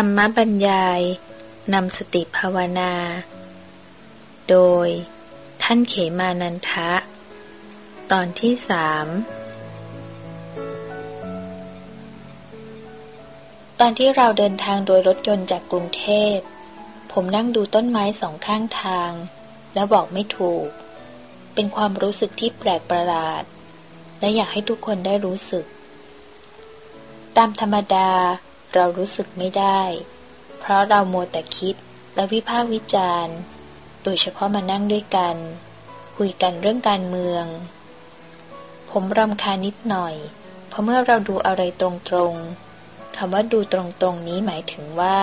ธรรมบรรยายนำสติภาวนา โดยท่านเขมานันทะ ตอนที่สามตอนที่เราเดินทางโดยรถยนต์จากกรุงเทพ ผมนั่งดูต้นไม้สองข้างทาง แล้วบอกไม่ถูก เป็นความรู้สึกที่แปลกประหลาด และอยากให้ทุกคนได้รู้สึก ตามธรรมดา เรารู้สึกไม่ได้ เพราะเราโมแต่คิดและวิพากษ์วิจารณ์ โดยเฉพาะมานั่งด้วยกัน คุยกันเรื่องการเมือง ผมรำคาญนิดหน่อย เพราะเมื่อเราดูอะไรตรงๆคำว่าดูตรงๆนี้หมายถึงว่า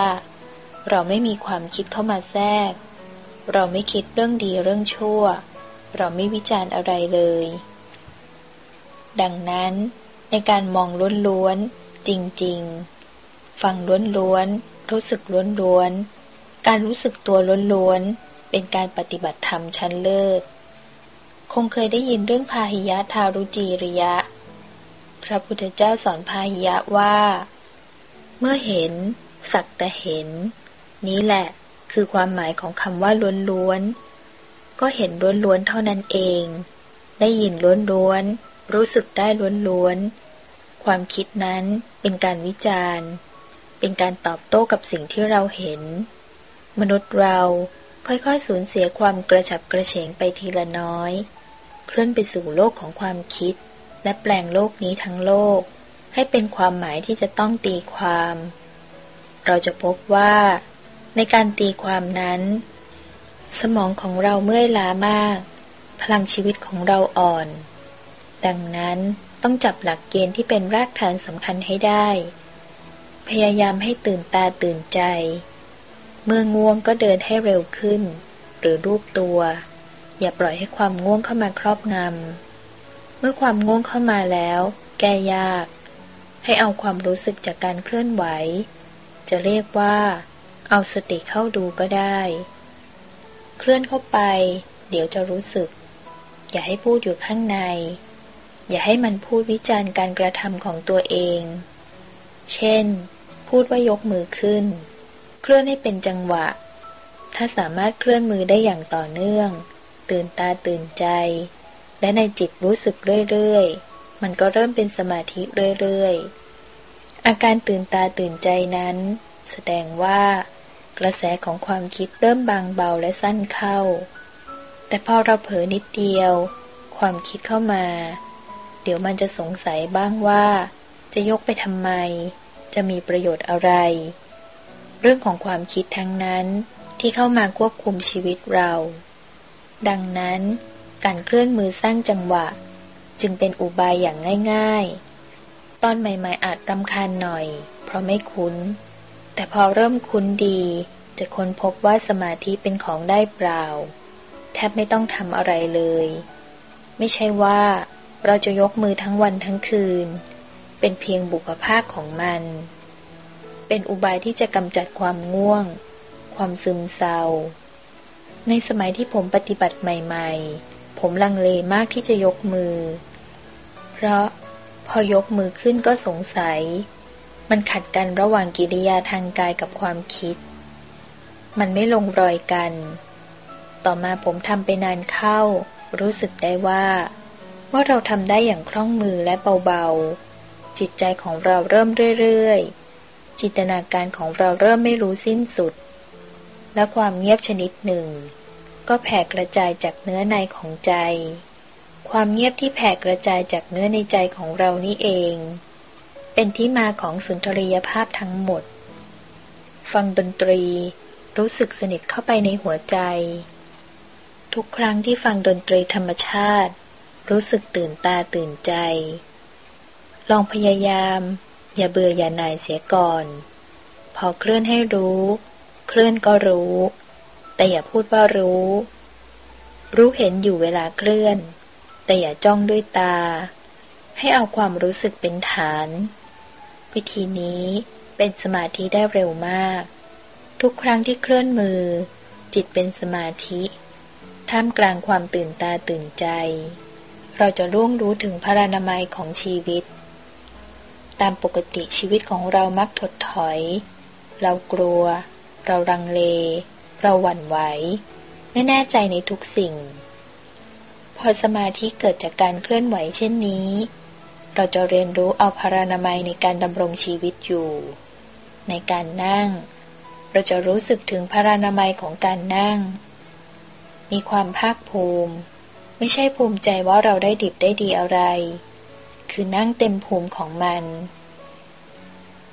เราไม่มีความคิดเข้ามาแทรก เราไม่คิดเรื่องดีเรื่องชั่ว เราไม่วิจารณ์อะไรเลย ดังนั้นในการมองล้วนๆจริง ๆ ฟังล้วนๆ รู้สึกล้วนๆ การรู้สึกตัวล้วนๆ เป็นการปฏิบัติธรรมชั้นเลิศ คงเคยได้ยินเรื่องพาหิยะทารุจีริยะ พระพุทธเจ้าสอนพาหิยะว่า เมื่อเห็น สักแต่เห็น นี้แหละคือความหมายของคำว่าล้วนๆ ก็เห็นล้วนๆ เท่านั้นเอง ได้ยินล้วนๆ รู้สึกได้ล้วนๆ ความคิดนั้นเป็นการวิจารณ์ เป็นการตอบโต้กับสิ่งที่เราเห็น มนุษย์เราค่อยๆสูญเสียความกระฉับกระเฉงไปทีละน้อย เคลื่อนไปสู่โลกของความคิด และแปลงโลกนี้ทั้งโลก ให้เป็นความหมายที่จะต้องตีความ เราจะพบว่า ในการตีความนั้น สมองของเราเมื่อยล้ามาก พลังชีวิตของเราอ่อน ดังนั้นต้องจับหลักเกณฑ์ที่เป็นรากฐานสำคัญให้ได้ พยายามให้ตื่นตาตื่นใจ เมื่อง่วงก็เดินให้เร็วขึ้น หรือรูปตัว อย่าปล่อยให้ความง่วงเข้ามาครอบงำ เมื่อความง่วงเข้ามาแล้ว แก้ยาก ให้เอาความรู้สึกจากการเคลื่อนไหว จะเรียกว่า เอาสติเข้าดูก็ได้ เคลื่อนเข้าไป เดี๋ยวจะรู้สึก อย่าให้พูดอยู่ข้างใน อย่าให้มันพูดวิจารณ์การกระทำของตัวเองเช่น พูดว่ายกมือขึ้น เคลื่อนให้เป็นจังหวะ ถ้าสามารถเคลื่อนมือได้อย่างต่อเนื่อง ตื่นตาตื่นใจ และในจิตรู้สึกเรื่อยๆ มันก็เริ่มเป็นสมาธิเรื่อยๆ อาการตื่นตาตื่นใจนั้น แสดงว่ากระแสของความคิดเริ่มบางเบาและสั้นเข้า แต่พอเราเผลอนิดเดียว ความคิดเข้ามา เดี๋ยวมันจะสงสัยบ้างว่า จะยกไปทำไม จะมีประโยชน์อะไร เรื่องของความคิดทั้งนั้นที่เข้ามาควบคุมชีวิตเรา ดังนั้น การเคลื่อนมือสร้างจังหวะ จึงเป็นอุบายอย่างง่าย ๆ ตอนใหม่ ๆ อาจรำคาญหน่อย เพราะไม่คุ้น แต่พอเริ่มคุ้นดี จะค้นพบว่าสมาธิเป็นของได้เปล่า แทบไม่ต้องทำอะไรเลย ไม่ใช่ว่าเราจะยกมือทั้งวันทั้งคืน เป็นเพียงบุพภาคของมัน เป็นอุบายที่จะกำจัดความง่วง ความซึมเศร้า ในสมัยที่ผมปฏิบัติใหม่ ๆ ผมลังเลมากที่จะยกมือ เพราะพอยกมือขึ้นก็สงสัย มันขัดกันระหว่างกิริยาทางกายกับความคิด มันไม่ลงรอยกัน ต่อมาผมทำไปนานเข้า รู้สึกได้ว่า ว่าเราทำได้อย่างคล่องมือและเบาๆ จิตใจของเราเริ่มเรื่อยๆ จินตนาการของเราเริ่มไม่รู้สิ้นสุด และความเงียบชนิดหนึ่ง ก็แผ่กระจายจากเนื้อในของใจ ความเงียบที่แผ่กระจายจากเนื้อในใจของเรานี่เอง เป็นที่มาของสุนทรียภาพทั้งหมด ฟังดนตรีรู้สึกสนิทเข้าไปในหัวใจ ทุกครั้งที่ฟังดนตรีธรรมชาติ รู้สึกตื่นตาตื่นใจ ลองพยายาม อย่าเบื่ออย่าหน่ายเสียก่อน พอเคลื่อนให้รู้ เคลื่อนก็รู้ แต่อย่าพูดว่ารู้ รู้เห็นอยู่เวลาเคลื่อน แต่อย่าจ้องด้วยตา ให้เอาความรู้สึกเป็นฐาน วิธีนี้เป็นสมาธิได้เร็วมาก ทุกครั้งที่เคลื่อนมือ จิตเป็นสมาธิท่ามกลางความตื่นตาตื่นใจ เราจะร่วงรู้ถึงพระนามัยของชีวิต ตามปกติชีวิตของเรามักถดถอย เรากลัว เรารังเล เราหวั่นไหว ไม่แน่ใจในทุกสิ่ง พอสมาธิเกิดจากการเคลื่อนไหวเช่นนี้ เราจะเรียนรู้เอาพารานามัยในการดำรงชีวิตอยู่ ในการนั่ง เราจะรู้สึกถึงพารานามัยของการนั่ง มีความภาคภูมิ ไม่ใช่ภูมิใจว่าเราได้ดิบได้ดีอะไร คือนั่งเต็มภูมิของมัน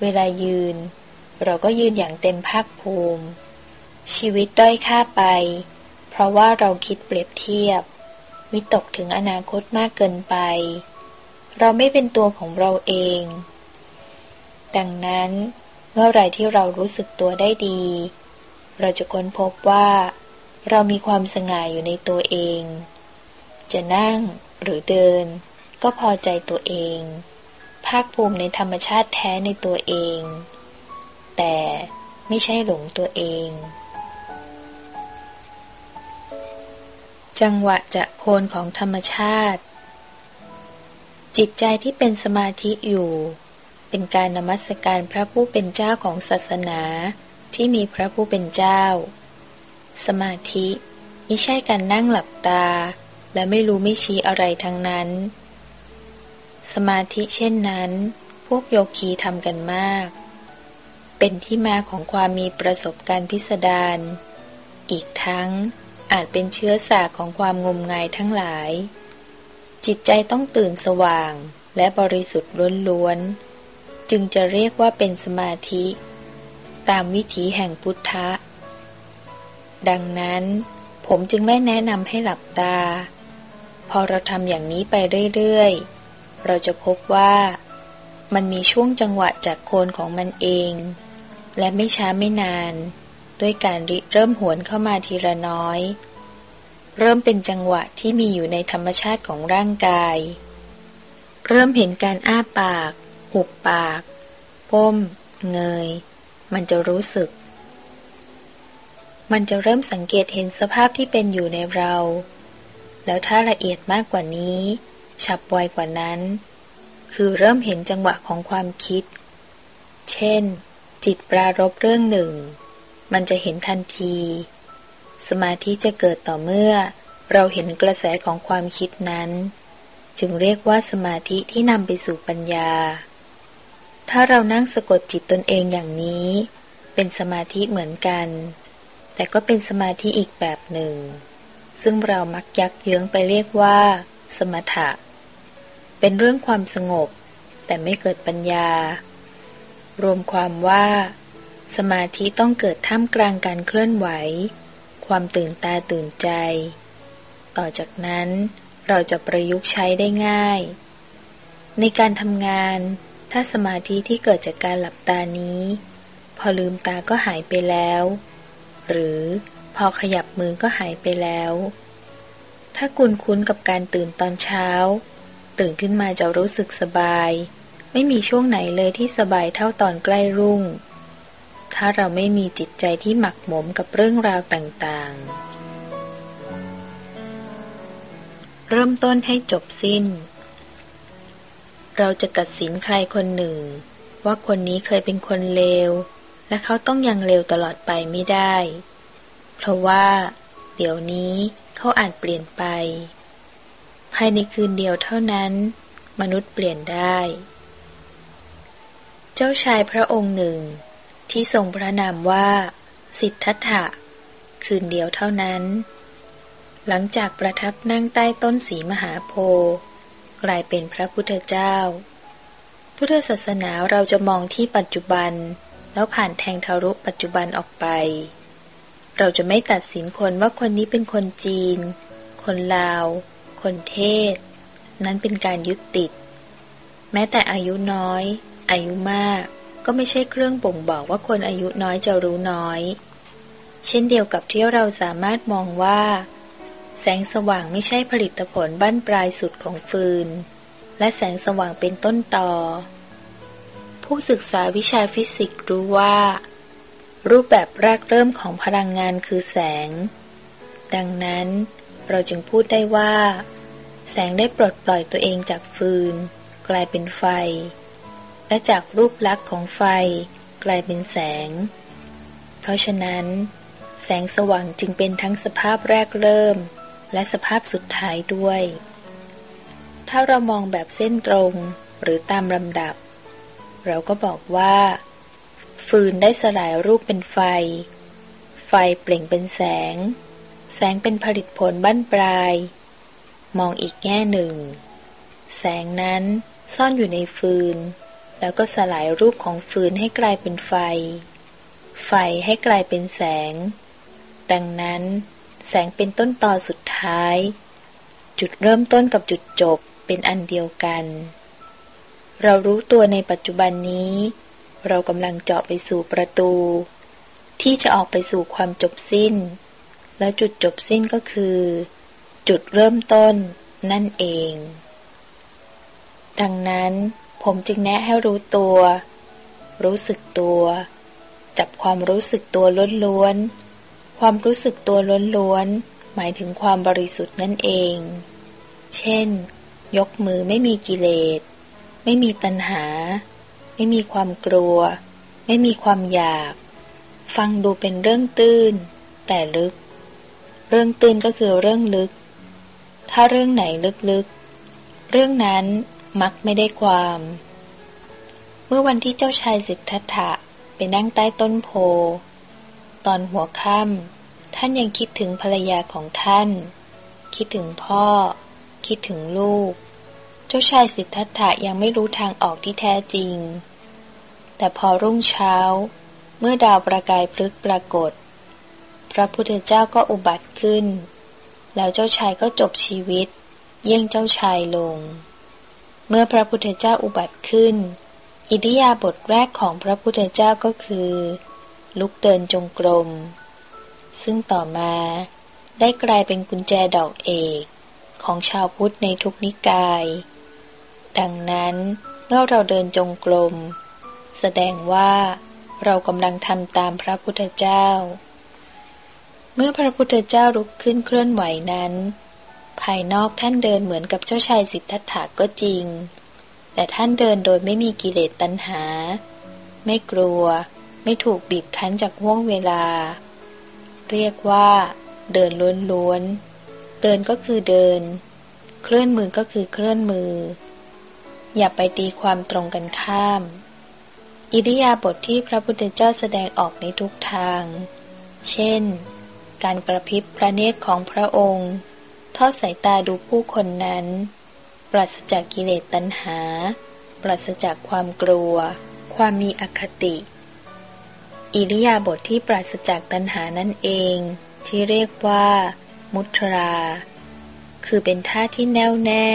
เวลายืน เราก็ยืนอย่างเต็มภาคภูมิ ชีวิตด้อยค่าไป เพราะว่าเราคิดเปรียบเทียบ วิตกถึงอนาคตมากเกินไป เราไม่เป็นตัวของเราเอง ดังนั้น เมื่อไรที่เรารู้สึกตัวได้ดี เราจะค้นพบว่า เรามีความสง่ายอยู่ในตัวเอง จะนั่งหรือเดิน ก็พอใจตัวเอง ภาคภูมิในธรรมชาติแท้ในตัวเอง แต่ไม่ใช่หลงตัวเอง จังหวะจะโคนของธรรมชาติ จิตใจที่เป็นสมาธิอยู่ เป็นการนมัสการพระผู้เป็นเจ้าของศาสนาที่มีพระผู้เป็นเจ้า สมาธิไม่ใช่การนั่งหลับตา และไม่รู้ไม่ชี้อะไรทั้งนั้น สมาธิเช่นนั้น พวกโยคีทำกันมาก เป็นที่มาของความมีประสบการณ์พิสดาร อีกทั้งอาจเป็นเชื้อสาของความงมงายทั้งหลาย จิตใจต้องตื่นสว่างและบริสุทธิ์ล้วนๆ จึงจะเรียกว่าเป็นสมาธิ ตามวิถีแห่งพุทธะ ดังนั้นผมจึงไม่แนะนำให้หลับตา พอเราทำอย่างนี้ไปเรื่อยๆ เราจะพบว่ามันมีช่วงจังหวะจากโคนของมันเอง และไม่ช้าไม่นาน ด้วยการริเริ่มหวนเข้ามาทีละน้อย เริ่มเป็นจังหวะที่มีอยู่ในธรรมชาติของร่างกาย เริ่มเห็นการอ้าปาก หุบปาก ก้ม เงย มันจะรู้สึก มันจะเริ่มสังเกตเห็นสภาพที่เป็นอยู่ในเรา แล้วถ้าละเอียดมากกว่านี้ ฉับไวกว่านั้น คือเริ่มเห็นจังหวะของความคิด เช่น จิตปรารบเรื่องหนึ่ง มันจะเห็นทันที สมาธิจะเกิดต่อเมื่อ เราเห็นกระแสของความคิดนั้น จึงเรียกว่าสมาธิที่นำไปสู่ปัญญา ถ้าเรานั่งสะกดจิตตนเองอย่างนี้ เป็นสมาธิเหมือนกัน แต่ก็เป็นสมาธิอีกแบบหนึ่ง ซึ่งเรามักยักเยื้องไปเรียกว่า สมถะ เป็นเรื่องความสงบ แต่ไม่เกิดปัญญา รวมความว่า สมาธิต้องเกิดท่ามกลางการเคลื่อนไหว ความตื่นตาตื่นใจ ต่อจากนั้นเราจะประยุกต์ใช้ได้ง่าย ในการทำงาน ถ้าสมาธิที่เกิดจากการหลับตานี้ พอลืมตาก็หายไปแล้ว หรือพอขยับมือก็หายไปแล้ว ถ้าคุณคุ้นกับการตื่นตอนเช้า ตื่นขึ้นมาจะรู้สึกสบาย ไม่มีช่วงไหนเลยที่สบายเท่าตอนใกล้รุ่ง ถ้าเราไม่มีจิตใจที่หมักหมมกับเรื่องราวต่างๆ เริ่มต้นให้จบสิ้น เราจะกัดสินใครคนหนึ่ง ว่าคนนี้เคยเป็นคนเลว และเขาต้องยังเลวตลอดไปไม่ได้ เพราะว่า เดี๋ยวนี้เขาอาจเปลี่ยนไป ภายในคืนเดียวเท่านั้น มนุษย์เปลี่ยนได้ เจ้าชายพระองค์หนึ่ง ที่ทรงพระนามว่า สิทธัตถะ คืนเดียวเท่านั้น หลังจากประทับนั่งใต้ต้นสีมหาโพธิ์กลายเป็นพระพุทธเจ้า พุทธศาสนาเราจะมองที่ปัจจุบันแล้วผ่านแทงทารุปัจจุบันออกไป เราจะไม่ตัดสินคนว่าคนนี้เป็นคนจีน คนลาว คนเทศ นั้นเป็นการยึดติด แม้แต่อายุน้อย อายุมาก ก็ไม่ใช่เครื่องบ่งบอกว่าคนอายุน้อยจะรู้น้อย เช่นเดียวกับที่เราสามารถมองว่า แสงสว่างไม่ใช่ผลิตผลบั้นปลายสุดของฟืน และแสงสว่างเป็นต้นต่อ ผู้ศึกษาวิชาฟิสิกส์รู้ว่า รูปแบบแรกเริ่มของพลังงานคือแสง ดังนั้น เราจึงพูดได้ว่า แสงได้ปลดปล่อยตัวเองจากฟืน กลายเป็นไฟ และจากรูปลักษณ์ของไฟ กลายเป็นแสง เพราะฉะนั้น แสงสว่างจึงเป็นทั้งสภาพแรกเริ่ม และสภาพสุดท้ายด้วย ถ้าเรามองแบบเส้นตรงหรือตามลำดับ เราก็บอกว่า ฟืนได้สลายรูปเป็นไฟ ไฟเปล่งเป็นแสง แสงเป็นผลิตผลบั้นปลาย มองอีกแง่หนึ่ง แสงนั้นซ่อนอยู่ในฟืน แล้วก็สลายรูปของฟืนให้กลายเป็นไฟ ไฟให้กลายเป็นแสง ดังนั้น แสงเป็นต้นตอสุดท้าย จุดเริ่มต้นกับจุดจบเป็นอันเดียวกัน เรารู้ตัวในปัจจุบันนี้ เรากำลังเจาะไปสู่ประตู ที่จะออกไปสู่ความจบสิ้น แล้วจุดจบสิ้นก็คือ จุดเริ่มต้นนั่นเอง ดังนั้นผมจึงแนะให้รู้ตัว รู้สึกตัว จับความรู้สึกตัวล้วนๆ ความรู้สึกตัวล้วนๆ หมายถึงความบริสุทธิ์นั่นเอง เช่น ยกมือไม่มีกิเลส ไม่มีตัณหา ไม่มีความกลัว ไม่มีความอยาก ฟังดูเป็นเรื่องตื้น แต่ลึก เรื่องตื้นก็คือเรื่องลึก ถ้าเรื่องไหนลึกๆ เรื่องนั้นมักไม่ได้ความ เมื่อวันที่เจ้าชายสิทธัตถะไปนั่งใต้ต้นโพ ตอนหัวค่ำท่านยังคิดถึงภรรยาของท่าน คิดถึงพ่อ คิดถึงลูก จ้าชายสิทธัตถะยังไม่รู้ทางออกที่แท้จริง แต่พอรุ่งเช้า เมื่อดาวประกายพลึกปรากฏ พระพุทธเจ้าก็อุบัติขึ้น แล้วเจ้าชายก็จบชีวิต เยี่ยงเจ้าชายลง เมื่อพระพุทธเจ้าอุบัติขึ้น อิทิยาบทแรกของพระพุทธเจ้าก็คือ ลุกเดินจงกรม ซึ่งต่อมาได้กลายเป็นกุญแจดอกเอกของชาวพุทธในทุกนิกาย ดังนั้นเมื่อเราเดินจงกรมแสดงว่าเรากำลังทำตามพระพุทธเจ้า เมื่อพระพุทธเจ้าลุกขึ้นเคลื่อนไหวนั้น ภายนอกท่านเดินเหมือนกับเจ้าชายสิทธัตถะก็จริง แต่ท่านเดินโดยไม่มีกิเลสตัณหา ไม่กลัว ไม่ถูกบีบคั้นจากห่วงเวลา เรียกว่า เดินล้วนๆเดินก็คือเดิน เคลื่อนมือก็คือเคลื่อนมือ อย่าไปตีความตรงกันข้าม อิริยาบถทที่พระพุทธเจ้าแสดงออกในทุกทาง เช่น การกระพริบพระเนตรของพระองค์ ทอดสายตาดูผู้คนนั้น ปราศจากกิเลสตัณหา ปราศจากความกลัว ความมีอคติ อิริยาบถทที่ปราศจากตัณหานั่นเอง ที่เรียกว่า มุทรา คือเป็นท่าที่แน่วแน่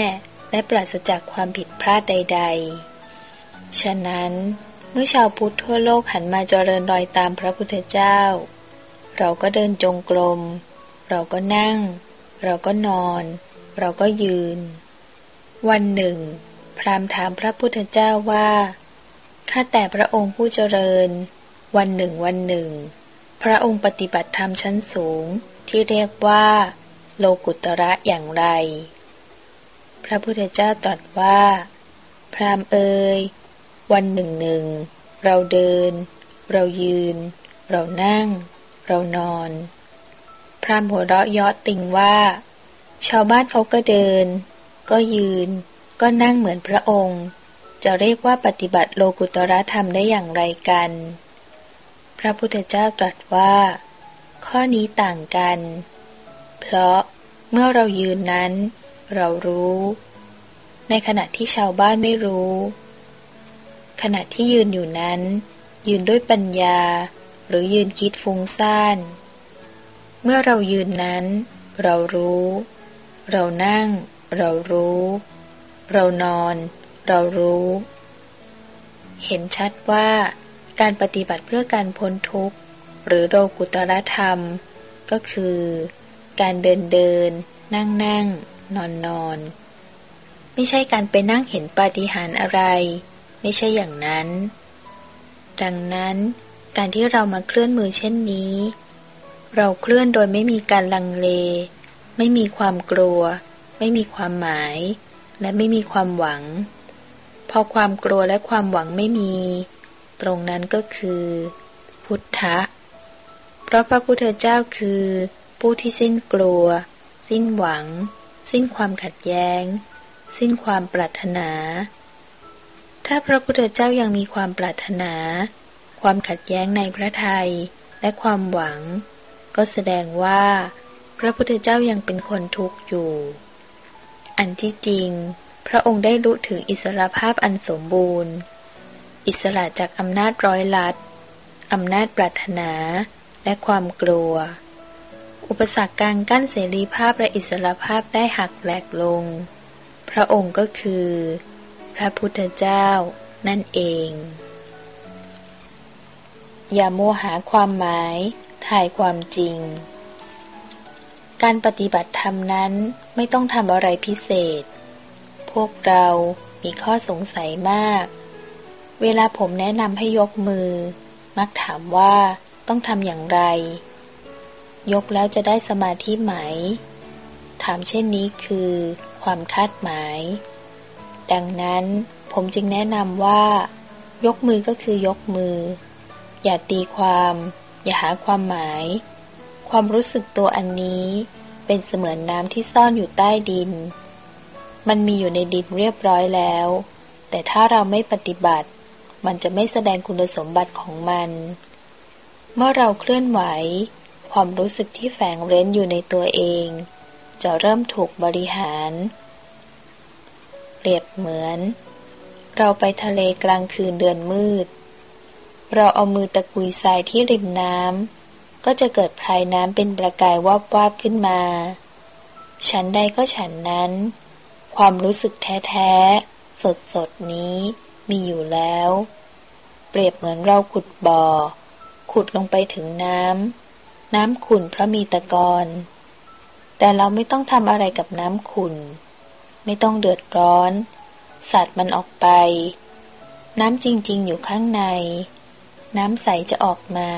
และปราศจากความผิดพลาดใด ๆ ฉะนั้นเมื่อชาวพุทธทั่วโลกหันมาเจริญรอยตามพระพุทธเจ้า เราก็เดินจงกรม เราก็นั่ง เราก็นอน เราก็ยืน วันหนึ่ง พราหมณ์ถามพระพุทธเจ้าว่า ข้าแต่พระองค์ผู้เจริญ วันหนึ่งวันหนึ่ง พระองค์ปฏิบัติธรรมชั้นสูงที่เรียกว่า โลกุตระอย่างไร ระพุทธเจ้าตรัสว่า พราหมณ์เอ่ยวันหนึ่งหนึ่ง เราเดิน เรายืน เรานั่ง เรานอน พรามหัวเราะเยาะติงว่า ชาวบ้านเขาก็เดิน ก็ยืน ก็นั่งเหมือนพระองค์ จะเรียกว่าปฏิบัติโลกุตระธรรมได้อย่างไรกัน พระพุทธเจ้าตรัสว่า ข้อนี้ต่างกัน เพราะเมื่อเรายืนนั้น เรารู้ ในขณะที่ชาวบ้านไม่รู้ ขณะที่ยืนอยู่นั้น ยืนด้วยปัญญา หรือยืนคิดฟุ้งซ่าน เมื่อเรายืนนั้น เรารู้ เรานั่ง เรารู้ เรานอน เรารู้ เห็นชัดว่าการปฏิบัติเพื่อการพ้นทุกข์ หรือโลกุตรธรรม ก็คือ การเดินเดิน นั่งนั่ง นอนนอนไม่ใช่การไปนั่งเห็นปาฏิหาริย์อะไร ไม่ใช่อย่างนั้น ดังนั้น การที่เรามาเคลื่อนมือเช่นนี้ เราเคลื่อนโดยไม่มีการลังเล ไม่มีความกลัว ไม่มีความหมาย และไม่มีความหวัง พอความกลัวและความหวังไม่มี ตรงนั้นก็คือ พุทธะ เพราะพระพุทธเจ้าคือ ผู้ที่สิ้นกลัว สิ้นหวัง สิ้นความขัดแย้ง สิ้นความปรารถนา ถ้าพระพุทธเจ้ายังมีความปรารถนา ความขัดแย้งในพระทัยและความหวัง ก็แสดงว่า พระพุทธเจ้ายังเป็นคนทุกข์อยู่ อันที่จริง พระองค์ได้รู้ถึงอิสรภาพอันสมบูรณ์ อิสระจากอำนาจร้อยลัดอำนาจปรารถนาและความกลัว อุปสรรคการกั้นเสรีภาพและอิสรภาพได้หักแหลกลง พระองค์ก็คือ พระพุทธเจ้านั่นเอง อย่าโมหาความหมาย ถ่ายความจริง การปฏิบัติธรรมนั้นไม่ต้องทำอะไรพิเศษ พวกเรามีข้อสงสัยมาก เวลาผมแนะนำให้ยกมือ มักถามว่าต้องทำอย่างไร ยกแล้วจะได้สมาธิไหม ถามเช่นนี้คือ ความคาดหมาย ดังนั้นผมจึงแนะนำว่า ยกมือก็คือยกมือ อย่าตีความ อย่าหาความหมาย ความรู้สึกตัวอันนี้เป็นเสมือนน้ำที่ซ่อนอยู่ใต้ดิน มันมีอยู่ในดินเรียบร้อยแล้ว แต่ถ้าเราไม่ปฏิบัติ มันจะไม่แสดงคุณสมบัติของมัน เมื่อเราเคลื่อนไหว ความรู้สึกที่แฝงเร้นอยู่ในตัวเอง จะเริ่มถูกบริหาร เปรียบเหมือน เราไปทะเลกลางคืนเดือนมืด เราเอามือตะกุยทรายที่ริมน้ำก็จะเกิดพายน้ำเป็นประกายวาบวาบขึ้นมา ฉันใดก็ฉันนั้น ความรู้สึกแท้ๆ สดๆ นี้มีอยู่แล้ว เปรียบเหมือนเราขุดบ่อ ขุดลงไปถึงน้ำ น้ำขุ่นเพราะมีตะกอน แต่เราไม่ต้องทำอะไรกับน้ำขุ่น ไม่ต้องเดือดร้อน สัตว์มันออกไป น้ำจริง ๆ อยู่ข้างใน น้ำใสจะออกมา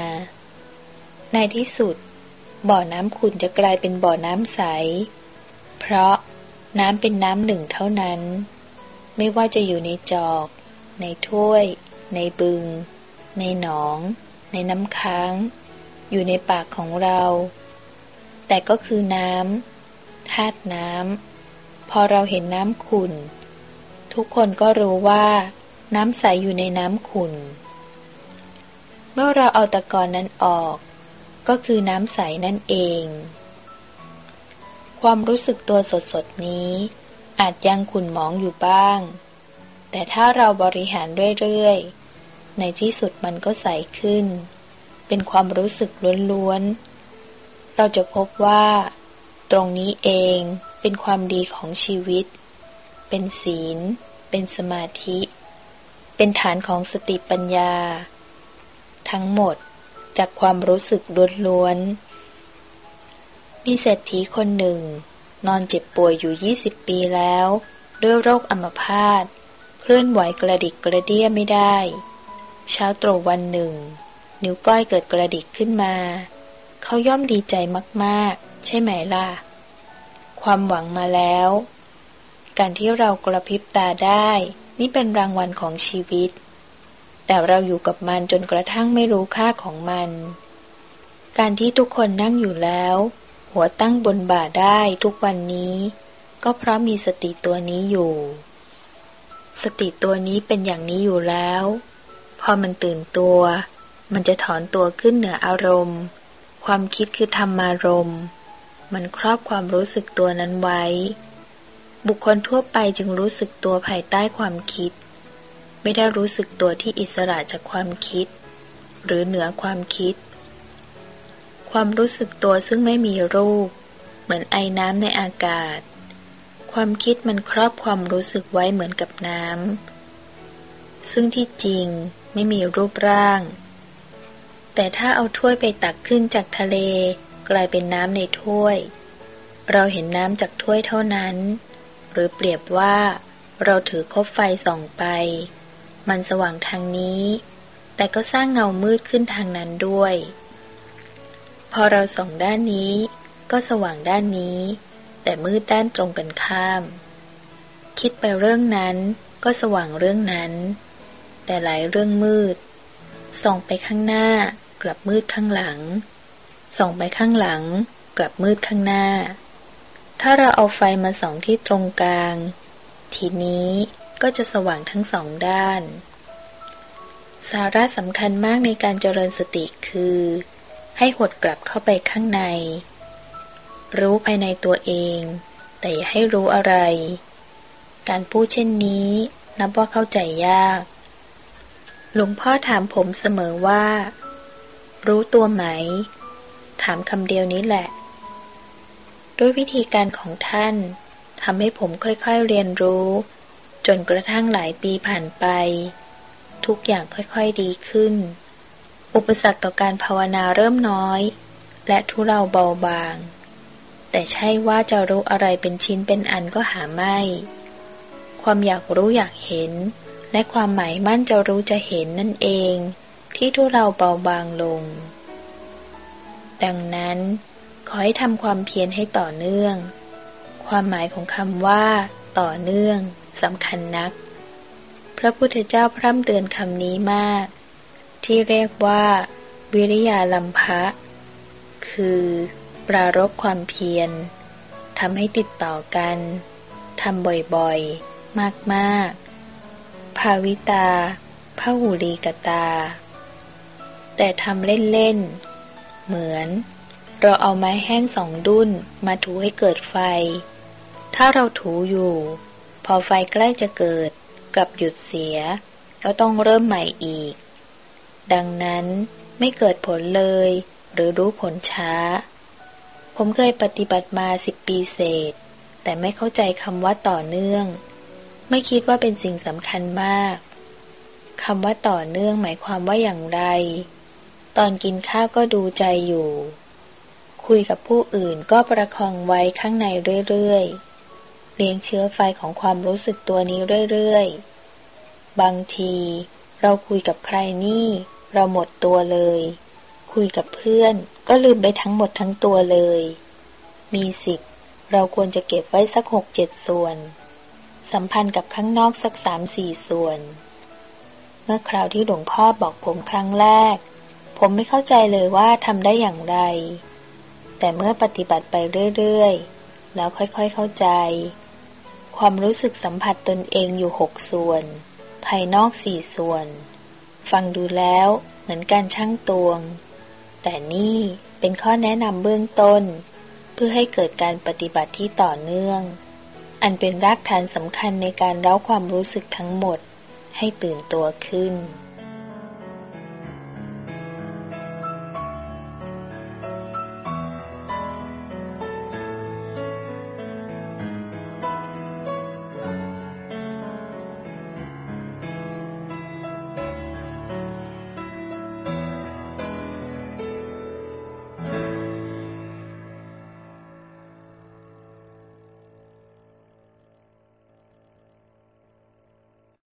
ในที่สุด บ่อน้ำขุ่นจะกลายเป็นบ่อน้ำใส เพราะน้ำเป็นน้ำหนึ่งเท่านั้น ไม่ว่าจะอยู่ในจอก ในถ้วย ในบึง ในหนอง ในน้ำค้าง อยู่ในปากของเรา แต่ก็คือน้ำธาตุน้ำพอเราเห็นน้ำขุ่น ทุกคนก็รู้ว่า น้ำใสอยู่ในน้ำขุ่น เมื่อเราเอาตะกอนนั้นออก ก็คือน้ำใสนั่นเอง ความรู้สึกตัวสดๆนี้ อาจยังขุ่นหมองอยู่บ้าง แต่ถ้าเราบริหารเรื่อยๆ ในที่สุดมันก็ใสขึ้น เป็นความรู้สึกล้วนๆ เราจะพบว่า ตรงนี้เองเป็นความดีของชีวิต เป็นศีล เป็นสมาธิ เป็นฐานของสติปัญญา ทั้งหมดจากความรู้สึกล้วนๆ มีเศรษฐีคนหนึ่ง นอนเจ็บป่วยอยู่ 20 ปีแล้ว ด้วยโรคอัมพาต เคลื่อนไหวกระดิกกระเดี้ยไม่ได้ เช้าตรู่วันหนึ่ง นิ้วก้อยเกิดกระดิกขึ้นมา เขาย่อมดีใจมากๆ ใช่ไหมล่ะ ความหวังมาแล้ว การที่เรากระพริบตาได้ นี่เป็นรางวัลของชีวิต แต่เราอยู่กับมันจนกระทั่งไม่รู้ค่าของมัน การที่ทุกคนนั่งอยู่แล้ว หัวตั้งบนบ่าได้ทุกวันนี้ ก็เพราะมีสติตัวนี้อยู่ สติตัวนี้เป็นอย่างนี้อยู่แล้ว พอมันตื่นตัว มันจะถอนตัวขึ้นเหนืออารมณ์ ความคิดคือธรรมารมณ์ มันครอบความรู้สึกตัวนั้นไว้ บุคคลทั่วไปจึงรู้สึกตัวภายใต้ความคิด ไม่ได้รู้สึกตัวที่อิสระจากความคิด หรือเหนือความคิด ความรู้สึกตัวซึ่งไม่มีรูป เหมือนไอน้ำในอากาศ ความคิดมันครอบความรู้สึกไว้เหมือนกับน้ำซึ่งที่จริงไม่มีรูปร่าง แต่ถ้าเอาถ้วยไปตักขึ้นจากทะเล กลายเป็นน้ำในถ้วย เราเห็นน้ำจากถ้วยเท่านั้น หรือเปรียบว่า เราถือคบไฟส่องไป มันสว่างทางนี้ แต่ก็สร้างเงามืดขึ้นทางนั้นด้วย พอเราส่องด้านนี้ ก็สว่างด้านนี้ แต่มืดด้านตรงกันข้าม คิดไปเรื่องนั้นก็สว่างเรื่องนั้น แต่หลายเรื่องมืดส่องไปข้างหน้า กลับมืดข้างหลัง ส่องไปข้างหลัง กลับมืดข้างหน้า ถ้าเราเอาไฟมาส่องที่ตรงกลาง ทีนี้ก็จะสว่างทั้งสองด้าน สาระสำคัญมากในการเจริญสติคือ ให้หดกลับเข้าไปข้างใน รู้ภายในตัวเอง แต่อย่าให้รู้อะไร การพูดเช่นนี้นับว่าเข้าใจยาก หลวงพ่อถามผมเสมอว่า รู้ตัวไหม ถามคำเดียวนี้แหละ ด้วยวิธีการของท่านทำให้ผมค่อยๆเรียนรู้ จนกระทั่งหลายปีผ่านไป ทุกอย่างค่อยๆดีขึ้น อุปสรรคต่อการภาวนาเริ่มน้อย และทุเราเบาบาง แต่ใช่ว่าจะรู้อะไรเป็นชิ้นเป็นอันก็หาไม่ ความอยากรู้อยากเห็น และความหมายมั่นจะรู้จะเห็นนั่นเอง ที่ทุเราเบาบางลง ดังนั้น ขอให้ทำความเพียรให้ต่อเนื่อง ความหมายของคำว่า ต่อเนื่องสำคัญนัก พระพุทธเจ้าพร่ำเตือนคำนี้มาก ที่เรียกว่า วิริยาลัมภะคือปรารบความเพียรทำให้ติดต่อกันทำบ่อยๆ มากๆ ภาวิตาพหูลีกตา แต่ทำเล่นๆ เหมือน เราเอาไม้แห้งสองดุ้นมาถูให้เกิดไฟ ถ้าเราถูอยู่ พอไฟใกล้จะเกิดกับหยุดเสีย ก็ต้องเริ่มใหม่อีก ดังนั้นไม่เกิดผลเลย หรือรู้ผลช้า ผมเคยปฏิบัติมาสิบปีเศษ แต่ไม่เข้าใจคำว่าต่อเนื่อง ไม่คิดว่าเป็นสิ่งสำคัญมากคำว่าต่อเนื่องหมายความว่าอย่างไร อนกินข้าวก็ดูใจอยู่ คุยกับผู้อื่นก็ประคองไว้ข้างในเรื่อยๆ เลี้ยงเชื้อไฟของความรู้สึกตัวนี้เรื่อยๆ บางทีเราคุยกับใครนี่ เราหมดตัวเลย คุยกับเพื่อนก็ลืมไปทั้งหมดทั้งตัวเลย มีสิบเราควรจะเก็บไว้สักหกเจ็ดส่วน สัมพันธ์กับข้างนอกสักสามสี่ส่วน เมื่อคราวที่หลวงพ่อบอกผมครั้งแรก ผมไม่เข้าใจเลยว่าทำได้อย่างไร แต่เมื่อปฏิบัติไปเรื่อยๆ แล้วค่อยๆเข้าใจ ความรู้สึกสัมผัสตนเองอยู่หกส่วน ภายนอกสี่ส่วน ฟังดูแล้วเหมือนการช่างตวง แต่นี่เป็นข้อแนะนำเบื้องต้น เพื่อให้เกิดการปฏิบัติที่ต่อเนื่อง อันเป็นรากฐานสำคัญในการเล้าความรู้สึกทั้งหมดให้ตื่นตัวขึ้น